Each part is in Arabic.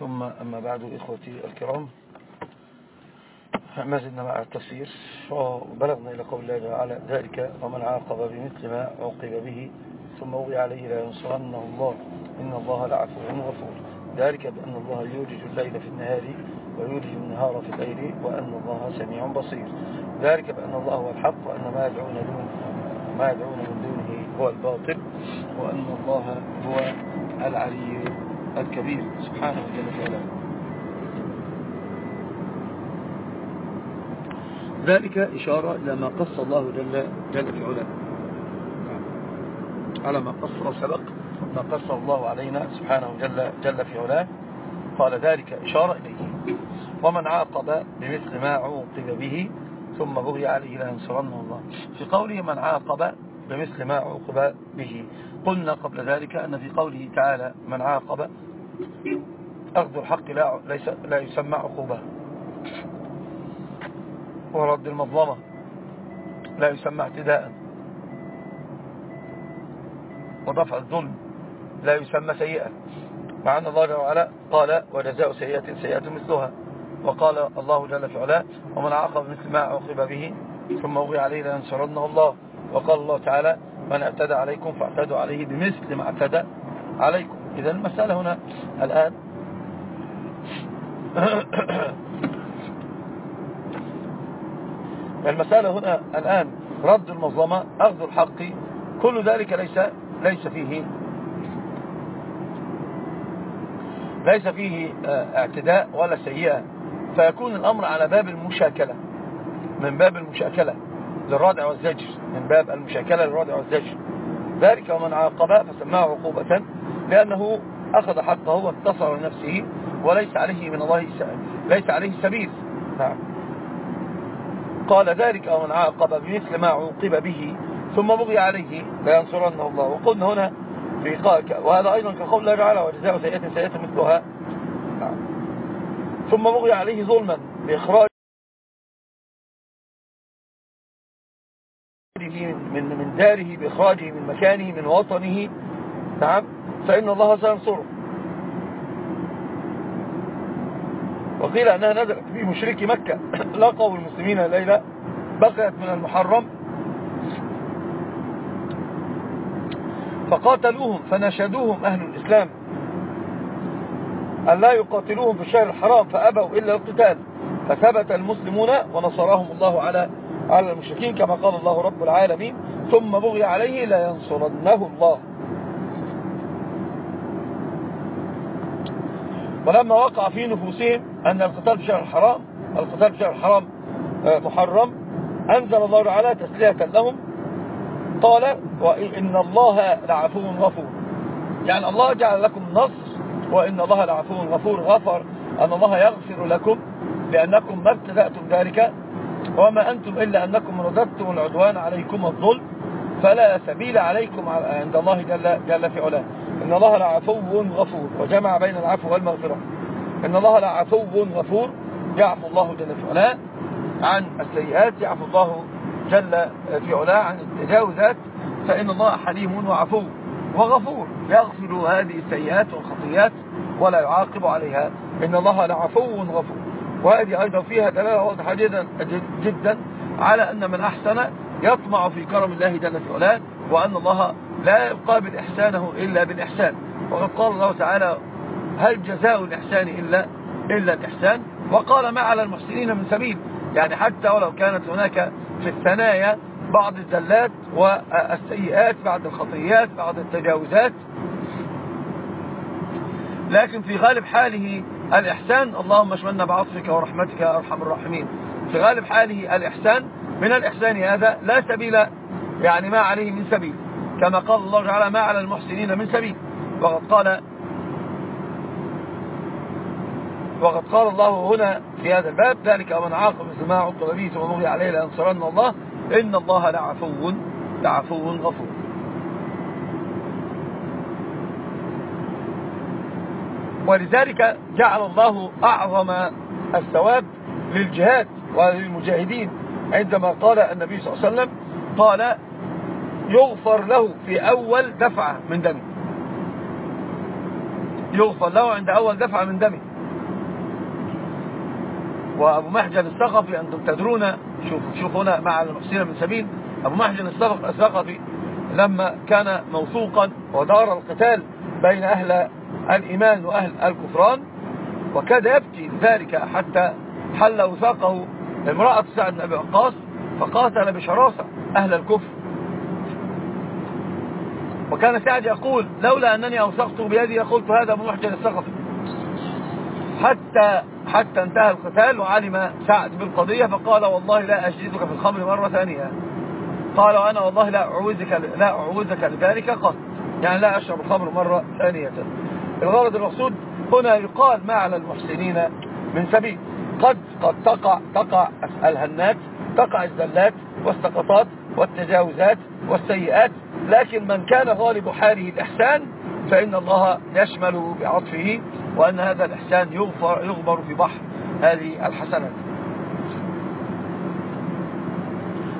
ثم أما بعد إخوتي الكرام ما زلنا مع التفسير وبلغنا إلى قول الله تعالى ذلك ومن عاقب بمثل ما عوقب به ثم وضع عليه لا ينصرنه الله إن الله لعفو غفور. ذلك بأن الله يولج الليل في النهار ويولج النهار في الليل وأن الله سميع بصير. ذلك بأن الله هو الحق وأن ما يدعون دون ما يدعون من دونه هو الباطل وأن الله هو العلي الكبير. سبحانه جل وعلا. ذلك إشارة إلى ما قص الله جل, جل في علاه. على ما قص وسبق ما قص الله علينا سبحانه جل, جل في علاه. قال ذلك إشارة إليه. ومن عاقب بمثل ما عوقب به ثم بغي عليه لينصرنه الله. في قوله من عاقب بمثل ما عوقب به قلنا قبل ذلك أن في قوله تعالى من عاقب أخذ الحق لا, ليس لا يسمى عقوبة. ورد المظلمة لا يسمى اعتداء. ودفع الظلم لا يسمى سيئة. مع أن الله جل وعلا قال وجزاء سيئة سيئة مثلها وقال الله جل في ومن عاقب مثل ما عوقب به ثم أغي عليه لينصرنه الله وقال الله تعالى من اعتدى عليكم فاعتدوا عليه بمثل ما اعتدى عليكم. إذا المسألة هنا الآن المسألة هنا الآن رد المظلمة أخذ الحق كل ذلك ليس ليس فيه ليس فيه اعتداء ولا سيئة. فيكون الأمر على باب المشاكلة من باب المشاكلة. للردع والزجر من باب المشاكلة للردع والزجر. ذلك ومن عاقب فسماه عقوبة لأنه أخذ حقه وانتصر لنفسه وليس عليه من الله ليس عليه سبيل. نعم. قال ذلك ومن عاقب بمثل ما عوقب به ثم بغي عليه لينصرنه الله. وقلنا هنا في وهذا أيضا كقول الله تعالى وجزاء سيئة سيئة مثلها. نعم. ثم بغي عليه ظلما بإخراج من من داره بإخراجه من مكانه من وطنه. نعم. فإن الله سينصره وقيل أنها نزلت في مشركي مكة. لقوا المسلمين الليلة. بقيت من المحرم. فقاتلوهم فنشدوهم أهل الإسلام. أن لا يقاتلوهم في الشهر الحرام فأبوا إلا القتال. فثبت المسلمون ونصرهم الله على على المشركين كما قال الله رب العالمين ثم بغي عليه لا ينصرنه الله. ولما وقع في نفوسهم أن القتال في شهر الحرام القتال في شهر الحرام محرم أنزل الله تعالى تسلية لهم قال وإن الله لعفو غفور. يعني الله جعل لكم نصر وإن الله لعفو غفور غفر أن الله يغفر لكم لأنكم ما ابتدأتم ذلك وما أنتم إلا أنكم رددتم العدوان عليكم الظلم فلا سبيل عليكم عند الله جل, جل في علاه. إن الله لعفو غفور وجمع بين العفو والمغفرة. إن الله لعفو غفور يعفو الله جل في علاه عن السيئات يعفو الله جل في علاه عن التجاوزات. فإن الله حليم وعفو وغفور. يغفر هذه السيئات والخطيات ولا يعاقب عليها. إن الله لعفو غفور. وهذه أيضا فيها دلالة واضحة جدا, جدا على أن من أحسن يطمع في كرم الله جل في علاه وأن الله لا يقابل إحسانه إلا بالإحسان. وقد قال الله تعالى هل جزاء الإحسان إلا إلا الإحسان؟ وقال ما على المحسنين من سبيل. يعني حتى ولو كانت هناك في الثنايا بعض الزلات والسيئات بعض الخطيات بعض التجاوزات لكن في غالب حاله الإحسان اللهم اشملنا بعطفك ورحمتك يا أرحم الراحمين. في غالب حاله الإحسان من الإحسان هذا لا سبيل يعني ما عليه من سبيل. كما قال الله تعالى ما على المحسنين من سبيل وقد قال وقد قال الله هنا في هذا الباب ذلك ومن عاقب مثل ما عقب به ثم عليه لأنصرن الله إن الله لعفو لعفو غفور. ولذلك جعل الله أعظم الثواب للجهاد وللمجاهدين عندما قال النبي صلى الله عليه وسلم قال يغفر له في أول دفعة من دمه يغفر له عند أول دفعة من دمه وأبو محجن الثقفي أنتم تدرون شوف شوف هنا مع المحسنين من سبيل أبو محجن الثقفي لما كان موثوقا ودار القتال بين أهل الإيمان وأهل الكفران وكاد يبكي ذلك حتى حل وثاقه امرأة سعد بن أبي وقاص فقاتل بشراسة أهل الكفر. وكان سعد يقول لولا أنني أوثقت بيدي لقلت هذا ابو محجن الثقفي حتى حتى انتهى القتال وعلم سعد بالقضية فقال والله لا أجلدك في الخمر مرة ثانية. قال وأنا والله لا أعوذك, لا أعوذك لذلك قط. يعني لا أشرب الخمر مرة ثانية. الغرض المقصود هنا يقال ما على المحسنين من سبيل. قد قد تقع تقع الهنات تقع الزلات والسقطات والتجاوزات والسيئات لكن من كان غالب حاله الإحسان فإن الله يشمل بعطفه وأن هذا الإحسان يغفر, يغبر في بحر هذه الحسنات.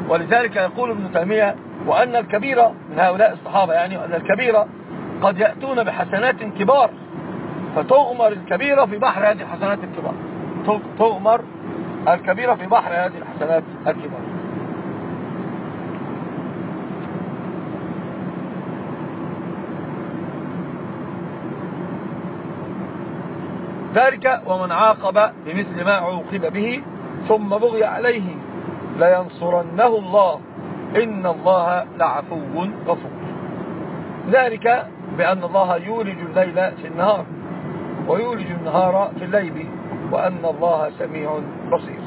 ولذلك يقول ابن تيمية وأن الكبيرة من هؤلاء الصحابة يعني أن الكبيرة قد يأتون بحسنات كبار فتغمر الكبيرة في بحر هذه الحسنات الكبار. تغمر الكبيرة في بحر هذه الحسنات الكبار. ذلك ومن عاقب بمثل ما عوقب به ثم بغي عليه لينصرنه الله. إن الله لعفو غفور. ذلك بأن الله يولج الليل في النهار ويولج النهار في الليل وأن الله سميع بصير.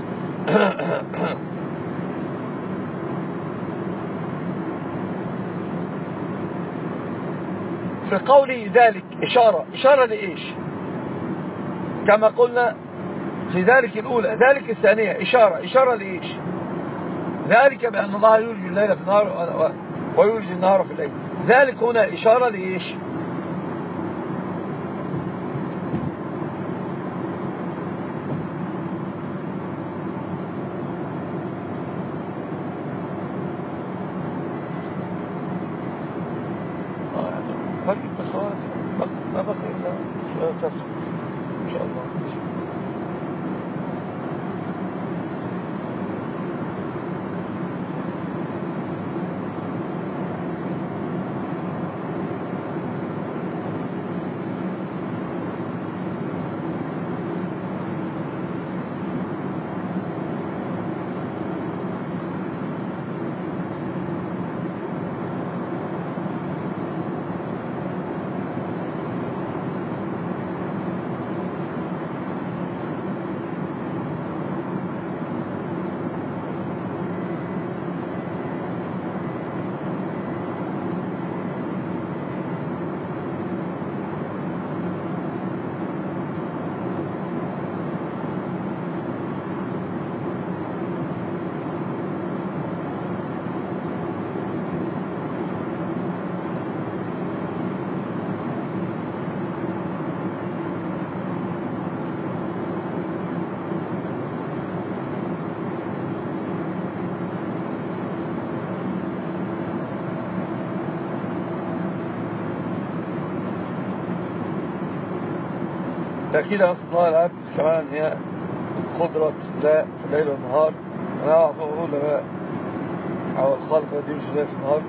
في قوله ذلك إشارة. إشارة لإيش؟ كما قلنا في ذلك الأولى ذلك الثانية إشارة. إشارة لإيش؟ ذلك بأن الله يولج الليل في النهار ويولج النهار في الليل. ذلك هنا إشارة لإيش؟ تأكيد أن الله العبد كمان هي قدرة لا في الليل والنهار أنا أعطيه لا أو الخالق الذي يمشي في النهار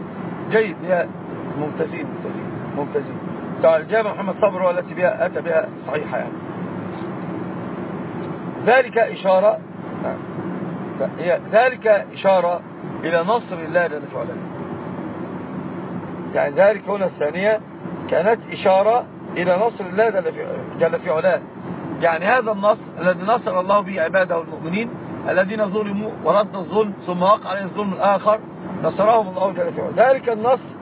جيد هي ممتازين ممتازين ممتازين. تعال الجامع محمد صبر والتي بها أتى بها صحيحة يعني. ذلك إشارة ذلك إشارة إلى نصر الله جل في علاه يعني ذلك هنا الثانية كانت إشارة إلى نصر الله جل في علاه. يعني هذا النصر الذي نصر الله به عباده المؤمنين الذين ظلموا ورد الظلم ثم وقع عليهم الظلم الآخر نصرهم الله جل في علاه. ذلك النصر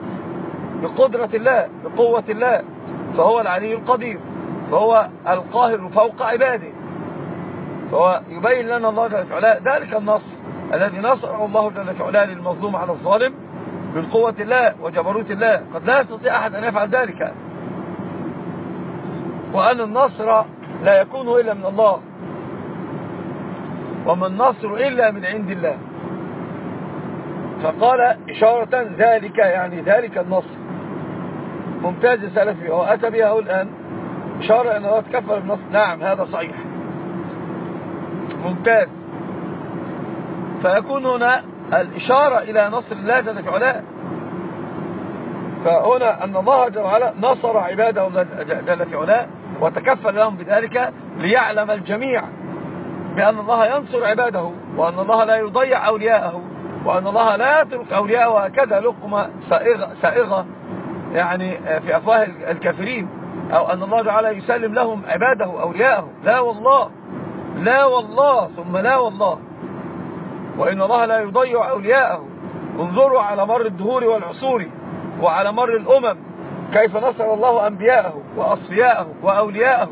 بقدرة الله بقوة الله. فهو العلي القدير فهو القاهر فوق عباده. فهو يبين لنا الله جل في علاه. ذلك النصر الذي نصره الله جل في علاه للمظلوم على الظالم من قوة الله وجبروت الله. قد لا يستطيع أحد أن يفعل ذلك. وأن النصر لا يكون إلا من الله. وما النصر إلا من عند الله. فقال إشارة ذلك يعني ذلك النصر. ممتاز سلفي هو أتى بها الآن. إشارة أن الله تكفل بالنصر. نعم هذا صحيح. ممتاز. فيكون هنا الإشارة إلى نصر الله جل في علاه فهنا أن الله جل وعلا نصر عباده جل في علاه وتكفل لهم بذلك ليعلم الجميع بأن الله ينصر عباده وأن الله لا يضيع أولياءه وأن الله لا يترك أولياءه هكذا لقمة سائغة, سائغة يعني في أفواه الكافرين أو أن الله تعالى يسلم لهم عباده أولياءه. لا والله لا والله ثم لا والله. وإن الله لا يضيع أولياءه. انظروا على مر الدهور والعصور وعلى مر الأمم. كيف نصر الله أنبياءه وأصفياءه وأولياءه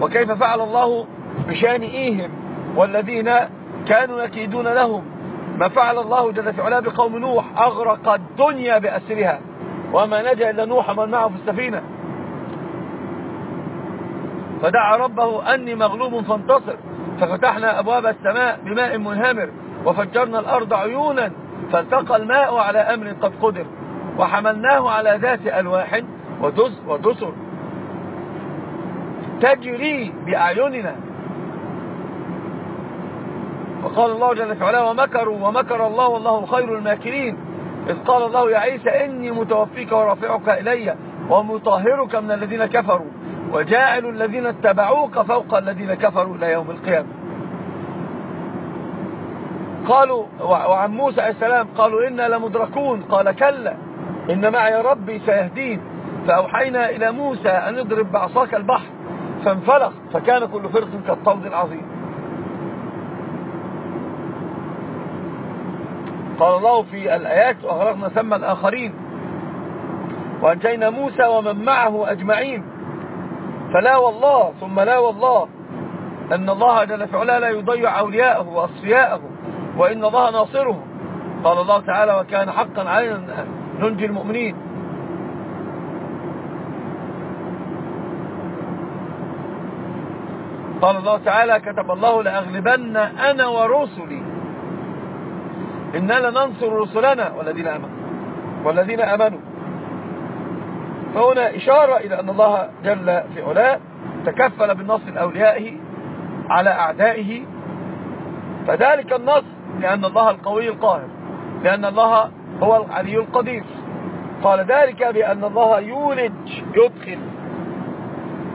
وكيف فعل الله بشان إيهم والذين كانوا يكيدون لهم ما فعل الله جل في علاه بقوم نوح أغرق الدنيا بأسرها وما نجا إلا نوح من معه في السفينة. فدعا ربه أني مغلوب فانتصر. ففتحنا أبواب السماء بماء منهمر وفجرنا الأرض عيونا فالتقى الماء على أمر قد قدر. وحملناه على ذات ألواح ودس ودسر. تجري بأعيننا. وقال الله جل وعلا ومكروا ومكر الله والله خير الماكرين. إذ قال الله يا عيسى إني متوفيك ورافعك إلي ومطهرك من الذين كفروا وجاعل الذين اتبعوك فوق الذين كفروا إلى يوم القيامة. قالوا وعن موسى عليه السلام قالوا إنا لمدركون. قال كلا. إن معي ربي سيهدين فأوحينا إلى موسى أن اضرب بعصاك البحر فانفلق فكان كل فرق كالطود العظيم. قال الله في الآيات وأغرقنا ثم الآخرين وأنجينا موسى ومن معه أجمعين. فلا والله ثم لا والله. أن الله جل في لا يضيع أولياءه وأصفياءه وإن الله ناصره. قال الله تعالى وكان حقا علينا ننجي المؤمنين. قال الله تعالى كتب الله لأغلبن أنا ورسلي. إنا لننصر رسلنا والذين آمنوا. والذين آمنوا. فهنا إشارة إلى أن الله جل في علاه تكفل بالنصر لأوليائه على أعدائه. فذلك النصر لأن الله القوي القاهر لأن الله هو العلي القدير. قال ذلك بأن الله يولج يدخل.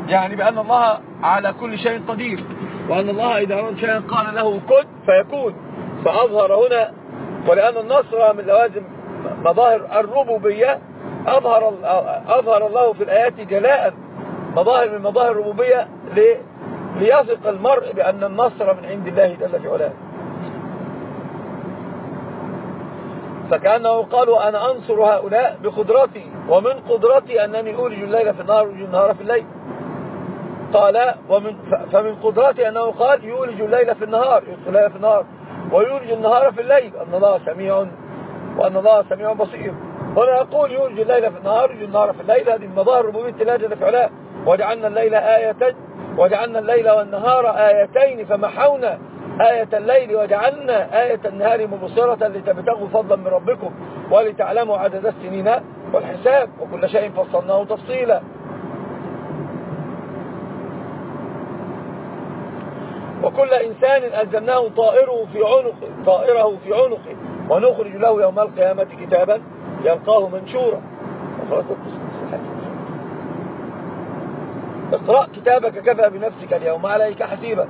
يعني بأن الله على كل شيء قدير. وأن الله إذا أراد شيئا قال له كن فيكون. فأظهر هنا ولأن النصر من لوازم مظاهر الربوبية أظهر, أظهر الله في الآيات جلاء. مظاهر من مظاهر الربوبية ليثق المرء بأن النصر من عند الله جل في علاه فكأنه قالوا أنا أنصر هؤلاء بقدرتي ومن قدرتي أنني أولج الليل في النهار ويولج النهار في الليل. قال ومن فمن قدرتي أنه قال يولج الليل في النهار يولج الليل في النهار ويولج النهار في الليل. أن الله سميع وأن الله سميع بصير. هنا يقول يولج الليل في النهار يولج النهار في الليل. هذه المظاهر ربوبية الله جل في علاه. وجعلنا الليل آية وجعلنا الليل والنهار آيتين فمحونا آية الليل وجعلنا آية النهار مبصرة لتبتغوا فضلا من ربكم ولتعلموا عدد السنين والحساب وكل شيء فصلناه تفصيلا. وكل إنسان ألزمناه طائره في عنقه طائره في عنقه ونخرج له يوم القيامة كتابا يلقاه منشورا. اقرأ كتابك كفى بنفسك اليوم عليك حسيبا.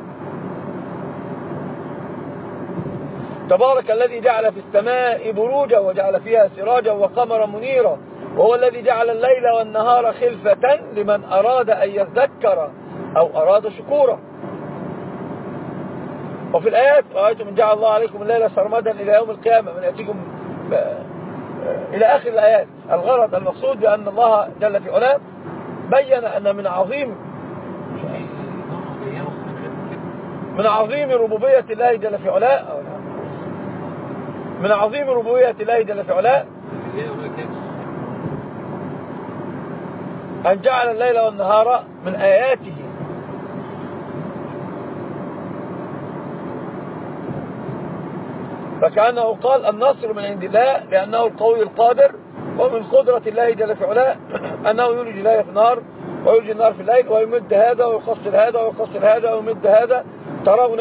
تبارك الذي جعل في السماء بروجا وجعل فيها سراجا وقمرا منيرا وهو الذي جعل الليل والنهار خلفة لمن أراد أن يذكر أو أراد شكورا. وفي الآيات رأيتم من جعل الله عليكم الليل سرمدا إلى يوم القيامة من يأتيكم إلى آخر الآيات. الغرض المقصود بأن الله جل في علاه بين أن من عظيم من عظيم ربوبية الله جل في علاه من عظيم ربوبية الله جل في علاه. أن جعل الليل والنهار من آياته. فكأنه قال النصر من عند الله لأنه القوي القادر ومن قدرة الله جل في علاه أنه يولج الليل في النهار ويولج النهار في الليل ويمد هذا ويقصر هذا ويقصر هذا ويمد هذا. ترون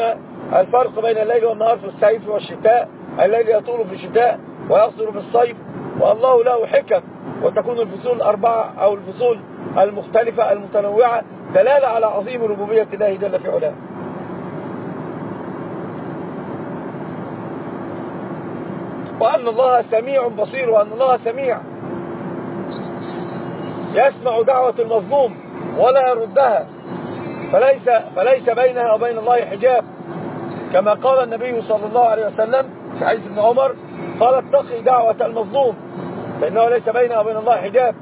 الفرق بين الليل والنهار في الصيف والشتاء الليل يطول في الشتاء ويقصر في الصيف والله له حكم وتكون الفصول الأربعة أو الفصول المختلفة المتنوعة دلالة على عظيم ربوبية الله جل في علاه. وأن الله سميع بصير وأن الله سميع. يسمع دعوة المظلوم ولا يردها. فليس, فليس بينها وبين الله حجاب. كما قال النبي صلى الله عليه وسلم حديث ابن عمر قال اتقي دعوة المظلوم فإنه ليس بينها وبين الله حجاب.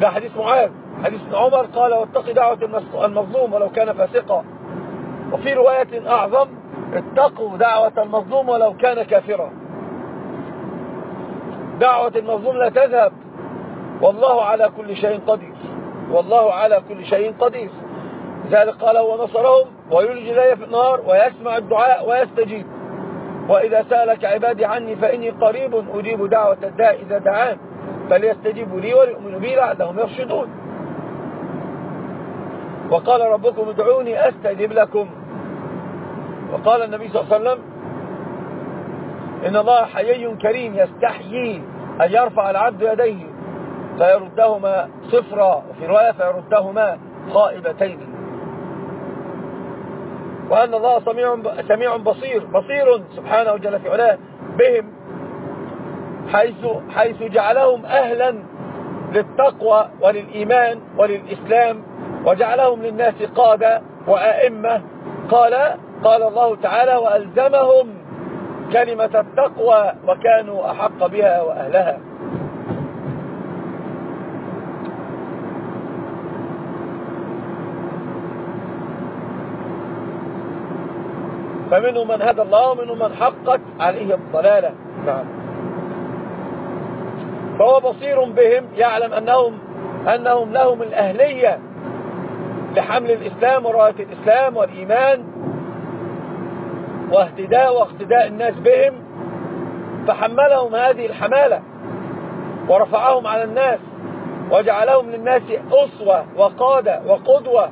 ده حديث معاذ. حديث ابن عمر قال واتقي دعوة المظلوم ولو كان فاسقا. وفي رواية أعظم اتقوا دعوة المظلوم ولو كان كافرا. دعوة المظلوم لا تذهب. والله على كل شيء قدير. والله على كل شيء قدير. لذلك قال هو نصرهم ويلجي لي في النار ويسمع الدعاء ويستجيب. وإذا سألك عبادي عني فإني قريب أجيب دعوة الداء إذا دعان فليستجيبوا لي وليؤمنوا بي لعلهم يرشدون. وقال ربكم ادعوني أستجب لكم. وقال النبي صلى الله عليه وسلم إن الله حيي كريم يستحيي أن يرفع العبد يديه فيردهما صفرا وفي رواية فيردهما خائبتين. وأن الله سميع سميع بصير بصير سبحانه جل في علاه بهم حيث, حيث جعلهم أهلا للتقوى وللإيمان وللإسلام وجعلهم للناس قادة وأئمة. قال قال الله تعالى وألزمهم كلمة التقوى وكانوا أحق بها وأهلها. فمنهم من هدى الله ومنهم من حقت عليه الضلالة. نعم. فهو بصير بهم يعلم أنهم, أنهم لهم الأهلية لحمل الإسلام وراية الإسلام والإيمان واهتداء واقتداء الناس بهم. فحملهم هذه الحمالة ورفعهم على الناس وجعلهم للناس أسوة وقادة وقدوة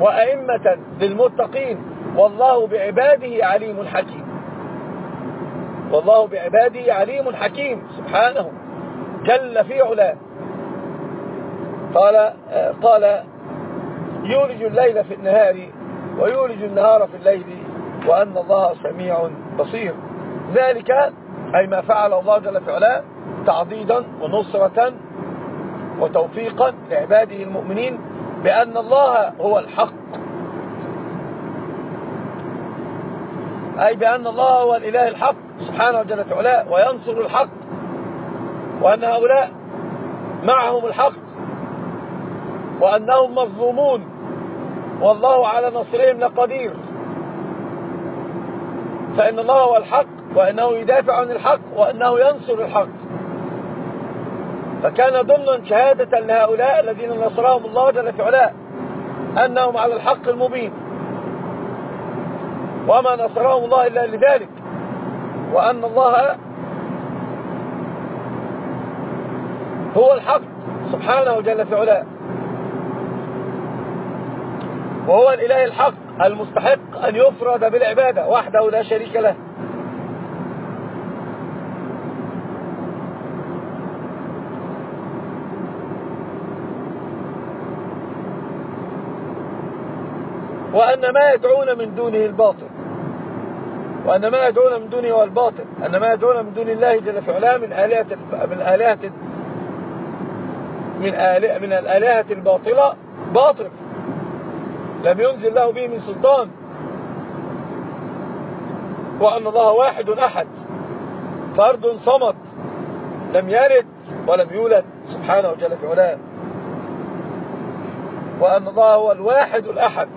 وأئمة للمتقين. والله بعباده عليم حكيم. والله بعباده عليم حكيم سبحانه. جل في علاه. قال قال يولج الليل في النهار ويولج النهار في الليل وأن الله سميع بصير. ذلك أي ما فعل الله جل في علاه تعضيدا ونصرة وتوفيقا لعباده المؤمنين بأن الله هو الحق أي بأن الله هو الإله الحق سبحانه جل في علاه وينصر الحق وأن هؤلاء معهم الحق وأنهم مظلومون والله على نصرهم لقدير فإن الله هو الحق وأنه يدافع عن الحق وأنه ينصر الحق فكان ضمن شهادة لهؤلاء الذين نصرهم الله جل في أنهم على الحق المبين وما نصرهم الله إلا لذلك. وأن الله هو الحق سبحانه جل في علاه. وهو الإله الحق المستحق أن يفرد بالعبادة وحده لا شريك له. وأن ما يدعون من دونه الباطل. وأن ما يدعون من دونه هو الباطل. أن ما يدعون من دون الله جل في علاه من آلهة من آلهة من آلهة من الآلهة الباطلة باطل. لم ينزل له به من سلطان. وأن الله واحد أحد. فرد صمد. لم يرد ولم يولد سبحانه وجل في علاه. وأن الله هو الواحد الأحد.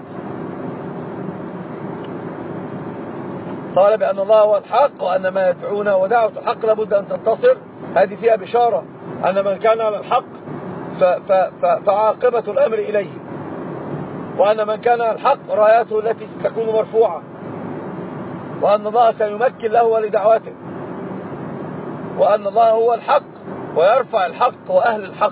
قال بأن الله هو الحق وأن ما يدعون ودعوة الحق لابد أن تنتصر هذه فيها بشارة أن من كان على الحق فعاقبة الأمر إليه وأن من كان على الحق راياته التي ستكون مرفوعة وأن الله سيمكن له ولدعوته وأن الله هو الحق ويرفع الحق وأهل الحق.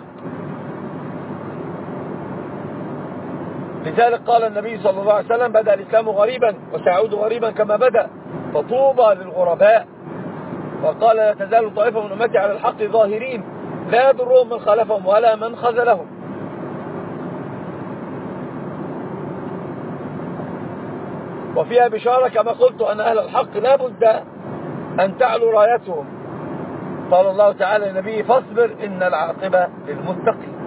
لذلك قال النبي صلى الله عليه وسلم بدأ الإسلام غريبا وسيعود غريبا كما بدأ فطوبى للغرباء. وقال لا تزال طائفة من أمتي على الحق ظاهرين لا يضرهم من خلفهم ولا من خذلهم وفيها بشارة كما قلت أن أهل الحق لا بد أن تعلو رايتهم. قال الله تعالى لنبيه فاصبر إن العاقبة للمتقين.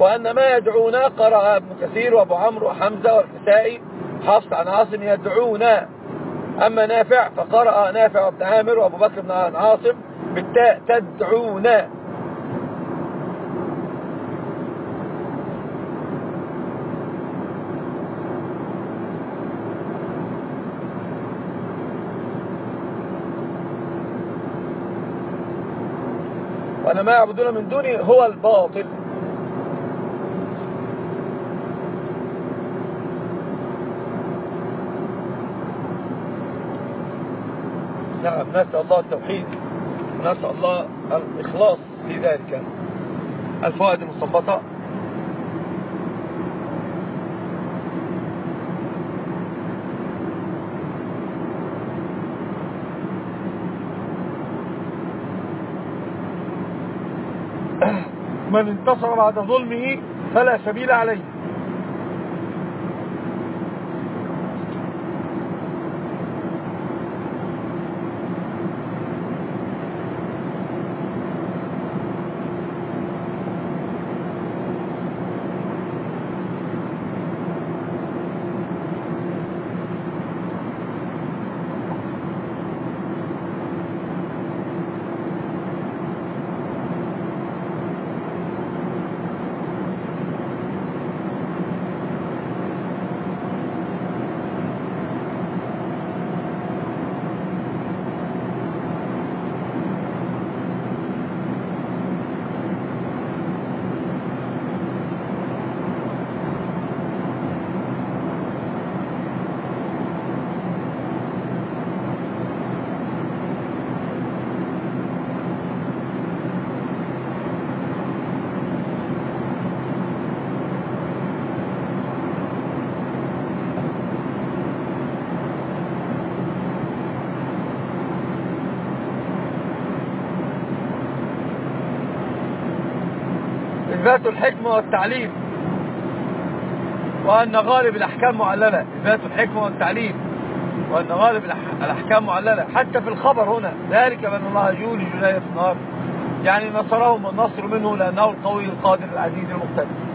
وأن ما يدعونا قرأ ابن كثير وأبو عمرو وحمزة والكسائي حفص عن عاصم يدعونا أما نافع فقرأ نافع بن عامر وأبو بكر بن عاصم بالتاء تدعونا وأن ما يعبدون من دونه هو الباطل. نعم نسأل الله التوحيد ونسأل الله الإخلاص في ذلك. الفوائد المستنبطة. من انتصر بعد ظلمه فلا سبيل عليه. إثبات الحكمة والتعليم. وأن غالب الأحكام معللة. إثبات الحكمة والتعليم. وأن غالب الأحكام معللة. حتى في الخبر هنا. ذلك بأن الله يولج الليل في النهار يعني نصرهم النصر منه لأنه القوي القادر العزيز المقتدر.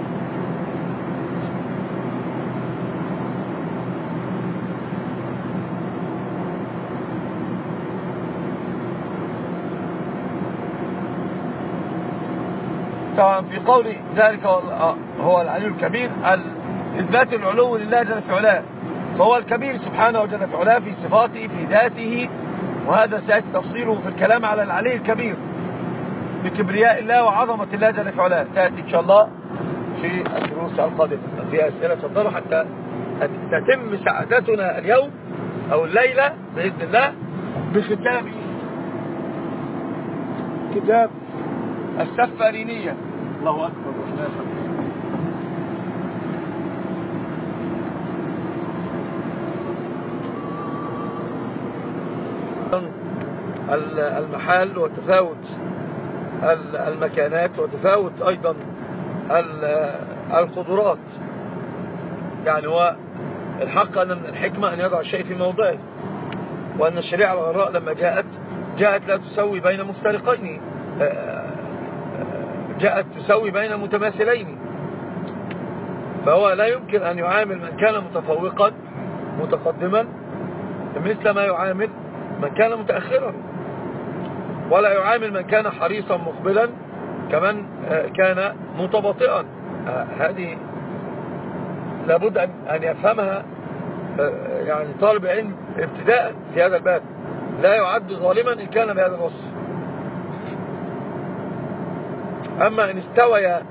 طبعا في قول ذلك هو العلي الكبير إثبات العلو لله جل في علاه. فهو الكبير سبحانه وجل في علاه في صفاته في ذاته وهذا سيأتي تفصيله في الكلام على العلي الكبير. بكبرياء الله وعظمة الله جل في علاه. تأتي إن شاء الله في الدروس القادمة. في أسئلة تفضلوا حتى تتم سعادتنا اليوم أو الليلة بإذن الله. بختام كتاب السفارينية. الله أكبر المحال وتفاوت المكانات وتفاوت أيضا القدرات. يعني هو الحق أن من الحكمة أن يضع الشيء في موضعه وأن الشريعة الغراء لما جاءت جاءت لا تسوي بين مفترقين. آه، جاءت تسوي بين متماثلين فهو لا يمكن أن يعامل من كان متفوقا متقدما مثل ما يعامل من كان متأخرا. ولا يعامل من كان حريصا مقبلا كمن آه، كان متبطئا هذه لابد أن يفهمها يعني طالب علم ابتداء في هذا الباب. لا يعد ظالما إن كان بهذا الوصف. أما إن استويا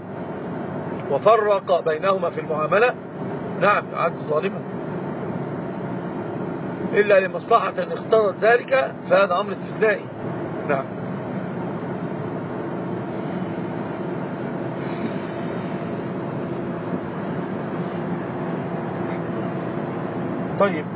وفرق بينهما في المعاملة نعم يعد ظالما إلا لمصلحة اختارت ذلك فهذا أمر استثنائي. نعم. طيب.